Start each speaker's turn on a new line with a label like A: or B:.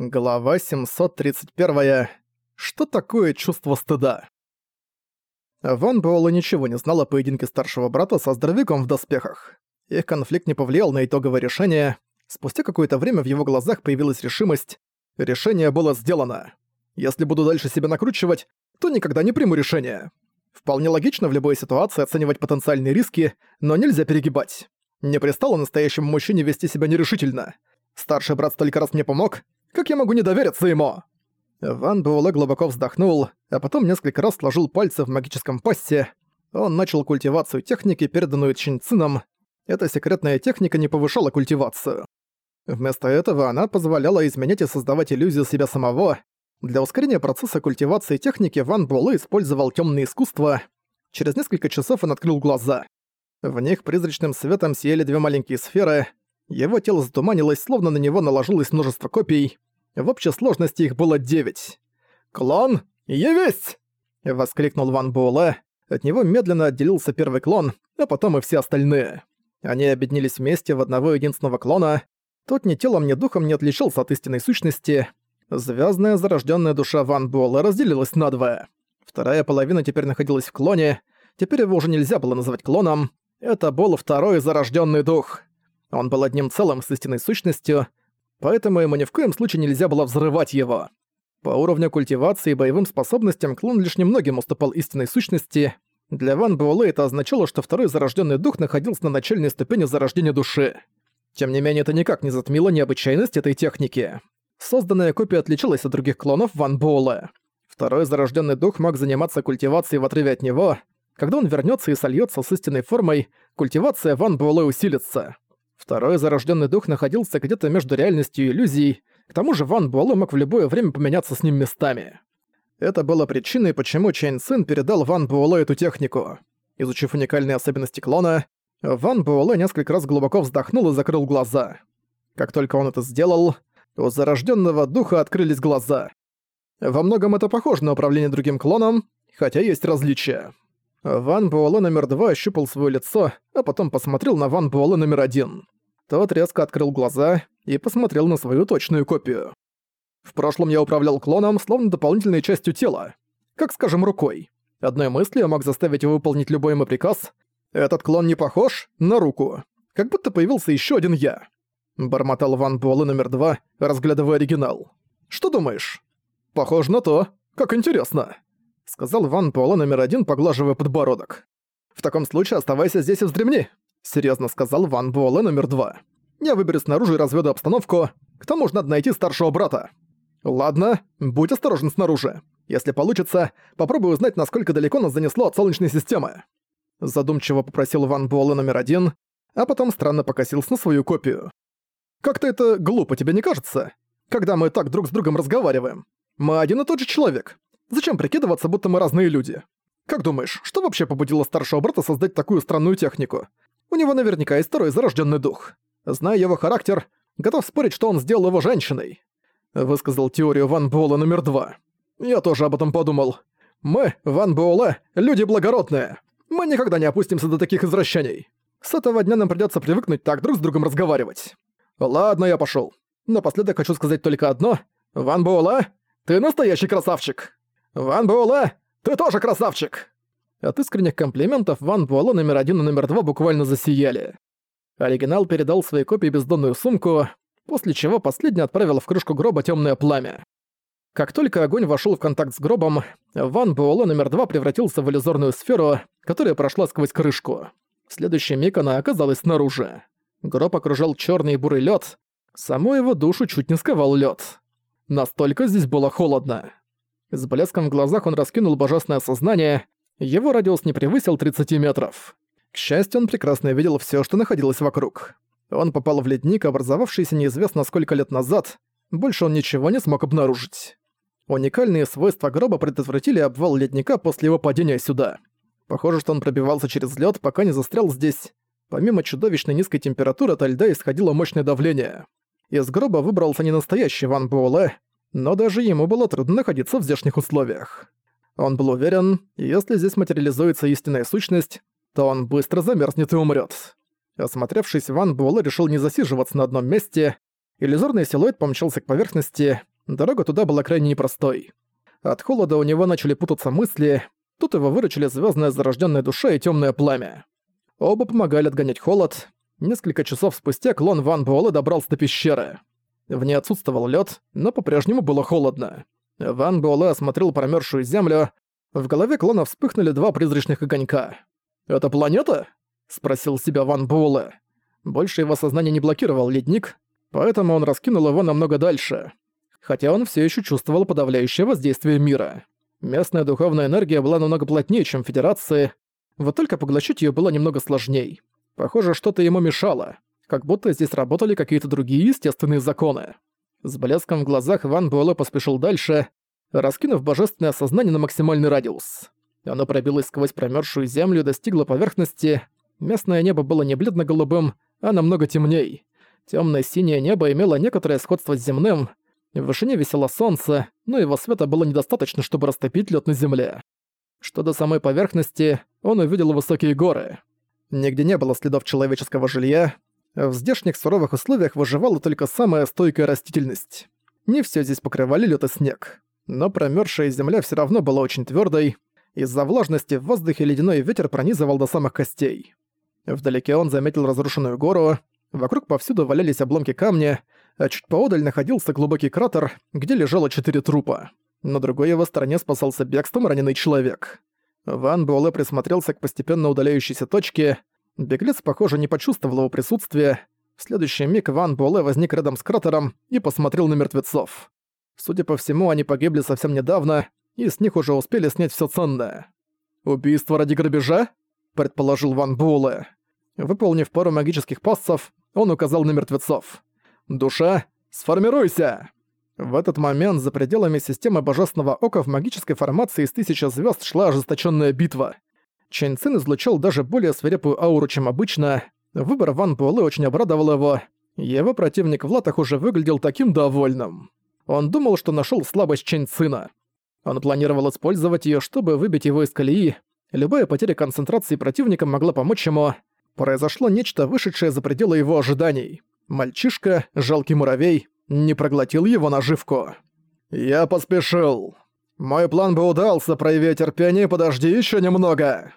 A: Глава 731. Что такое чувство стыда? Ван Буэлла ничего не знал о поединке старшего брата со здоровяком в доспехах. Их конфликт не повлиял на итоговое решение. Спустя какое-то время в его глазах появилась решимость. Решение было сделано. Если буду дальше себя накручивать, то никогда не приму решение. Вполне логично в любой ситуации оценивать потенциальные риски, но нельзя перегибать. Не пристало настоящему мужчине вести себя нерешительно. Старший брат столько раз мне помог, как я могу не довериться ему?» Ван Буэлэ глубоко вздохнул, а потом несколько раз сложил пальцы в магическом пассе. Он начал культивацию техники, переданную Чинцином. Эта секретная техника не повышала культивацию. Вместо этого она позволяла изменять и создавать иллюзию себя самого. Для ускорения процесса культивации техники Ван Буэлэ использовал темное искусство. Через несколько часов он открыл глаза. В них призрачным светом сияли две маленькие сферы. Его тело затуманилось, словно на него наложилось множество копий. В общей сложности их было девять. «Клон, явись!» — воскликнул Ван Буэлэ. От него медленно отделился первый клон, а потом и все остальные. Они объединились вместе в одного единственного клона. Тот ни телом, ни духом не отличался от истинной сущности. Звездная зарожденная душа Ван Буэлэ разделилась надвое. Вторая половина теперь находилась в клоне. Теперь его уже нельзя было называть клоном. Это был второй зарожденный дух. Он был одним целым с истинной сущностью, поэтому ему ни в коем случае нельзя было взрывать его. По уровню культивации и боевым способностям клон лишь немногим уступал истинной сущности. Для Ван Буэлэ это означало, что второй зарожденный дух находился на начальной ступени зарождения души. Тем не менее, это никак не затмило необычайность этой техники. Созданная копия отличалась от других клонов Ван Буэлэ. Второй зарожденный дух мог заниматься культивацией в отрыве от него. Когда он вернется и сольется с истинной формой, культивация Ван Буэлэ усилится. Второй зарожденный дух находился где-то между реальностью и иллюзией, к тому же Ван Буэлэ мог в любое время поменяться с ним местами. Это было причиной, почему Чэнь Цин передал Ван Буэлэ эту технику. Изучив уникальные особенности клона, Ван Буэлэ несколько раз глубоко вздохнул и закрыл глаза. Как только он это сделал, у зарожденного духа открылись глаза. Во многом это похоже на управление другим клоном, хотя есть различия. Ван Буэлэ номер два ощупал свое лицо, а потом посмотрел на Ван Буэлэ номер один. Тот резко открыл глаза и посмотрел на свою точную копию. В прошлом я управлял клоном, словно дополнительной частью тела. Как, скажем, рукой. Одной мыслью мог заставить его выполнить любой мой приказ. Этот клон не похож на руку. Как будто появился еще один я. Бормотал Ван Буэлэ номер два, разглядывая оригинал. «Что думаешь?» «Похоже на то. Как интересно» сказал Ван Буэлэ номер один, поглаживая подбородок. «В таком случае оставайся здесь и вздремни», — серьезно сказал Ван Буэлэ номер два. «Я выберу снаружи и разведу обстановку. К тому же надо найти старшего брата». «Ладно, будь осторожен снаружи. Если получится, попробуй узнать, насколько далеко нас занесло от Солнечной системы». Задумчиво попросил Ван Буэлэ номер один, а потом странно покосился на свою копию. «Как-то это глупо, тебе не кажется? Когда мы так друг с другом разговариваем. Мы один и тот же человек. Зачем прикидываться, будто мы разные люди? Как думаешь, что вообще побудило старшего брата создать такую странную технику? Него наверняка есть второй зарожденный дух. Зная его характер, готов спорить, что он сделал его женщиной. Высказал теорию Ван Буэлла номер два. Я тоже об этом подумал. Мы, Ван Буэлэ, люди благородные. Мы никогда не опустимся до таких извращений. С этого дня нам придётся привыкнуть так друг с другом разговаривать. Ладно, я пошёл. Напоследок хочу сказать только одно. Ван Буэлэ, ты настоящий красавчик. «Ван Буэлэ, ты тоже красавчик!» От искренних комплиментов Ван Буэлэ номер один и номер два буквально засияли. Оригинал передал своей копии бездонную сумку, после чего последний отправил в крышку гроба темное пламя. Как только огонь вошел в контакт с гробом, Ван Буэлэ номер два превратился в иллюзорную сферу, которая прошла сквозь крышку. В следующий миг она оказалась снаружи. Гроб окружал черный и бурый лед, саму его душу чуть не сковал лед. Настолько здесь было холодно. С блеском в глазах он раскинул божественное сознание, его радиус не превысил 30 метров. К счастью, он прекрасно видел все, что находилось вокруг. Он попал в ледник, образовавшийся неизвестно сколько лет назад, больше он ничего не смог обнаружить. Уникальные свойства гроба предотвратили обвал ледника после его падения сюда. Похоже, что он пробивался через лед, пока не застрял здесь. Помимо чудовищной низкой температуры от льда исходило мощное давление. Из гроба выбрался не настоящий Ван Буэлэ, но даже ему было трудно находиться в здешних условиях. Он был уверен, если здесь материализуется истинная сущность, то он быстро замерзнет и умрет. Осмотревшись, Ван Буэлэ решил не засиживаться на одном месте. Иллюзорный силуэт помчался к поверхности, дорога туда была крайне непростой. От холода у него начали путаться мысли, тут его выручили звездная зарожденная душа и темное пламя. Оба помогали отгонять холод. Несколько часов спустя клон Ван Буэлэ добрался до пещеры. В ней отсутствовал лед, но по-прежнему было холодно. Ван Буэлэ осмотрел промерзшую землю. В голове клона вспыхнули два призрачных огонька. «Это планета?» — спросил себя Ван Буэлэ. Больше его сознание не блокировал ледник, поэтому он раскинул его намного дальше. Хотя он все еще чувствовал подавляющее воздействие мира. Местная духовная энергия была намного плотнее, чем Федерации, вот только поглощить ее было немного сложней. Похоже, что-то ему мешало, как будто здесь работали какие-то другие естественные законы. С блеском в глазах Ван Буэлэ поспешил дальше, раскинув божественное сознание на максимальный радиус. Оно пробилось сквозь промерзшую землю и достигло поверхности. Местное небо было не бледно-голубым, а намного темней. Темное синее небо имело некоторое сходство с земным. В вышине висело солнце, но его света было недостаточно, чтобы растопить лед на земле. Что до самой поверхности, он увидел высокие горы. Нигде не было следов человеческого жилья. В здешних суровых условиях выживала только самая стойкая растительность. Не все здесь покрывали лед и снег. Но промерзшая земля все равно была очень твердой. Из-за влажности в воздухе ледяной ветер пронизывал до самых костей. Вдалеке он заметил разрушенную гору. Вокруг повсюду валялись обломки камня, а чуть поодаль находился глубокий кратер, где лежало четыре трупа. На другой его стороне спасался бегством раненый человек. Ван Буэлэ присмотрелся к постепенно удаляющейся точке. Беглец, похоже, не почувствовал его присутствия. В следующий миг Ван Буэлэ возник рядом с кратером и посмотрел на мертвецов. Судя по всему, они погибли совсем недавно, и с них уже успели снять все ценное. «Убийство ради грабежа?» – предположил Ван Буэлэ. Выполнив пару магических пассов, он указал на мертвецов. «Душа, сформируйся!» В этот момент за пределами системы Божественного Ока в магической формации из тысячи звезд шла ожесточенная битва. Чэнь Цин излучал даже более свирепую ауру, чем обычно. Выбор Ван Буэлэ очень обрадовал его. Его противник в латах уже выглядел таким довольным. Он думал, что нашел слабость Чэнь Цина. Он планировал использовать ее, чтобы выбить его из колеи. Любая потеря концентрации противника могла помочь ему. Произошло нечто, вышедшее за пределы его ожиданий. Мальчишка, жалкий муравей, не проглотил его наживку. «Я поспешил. Мой план бы удался, проявить терпение, подожди еще немного!»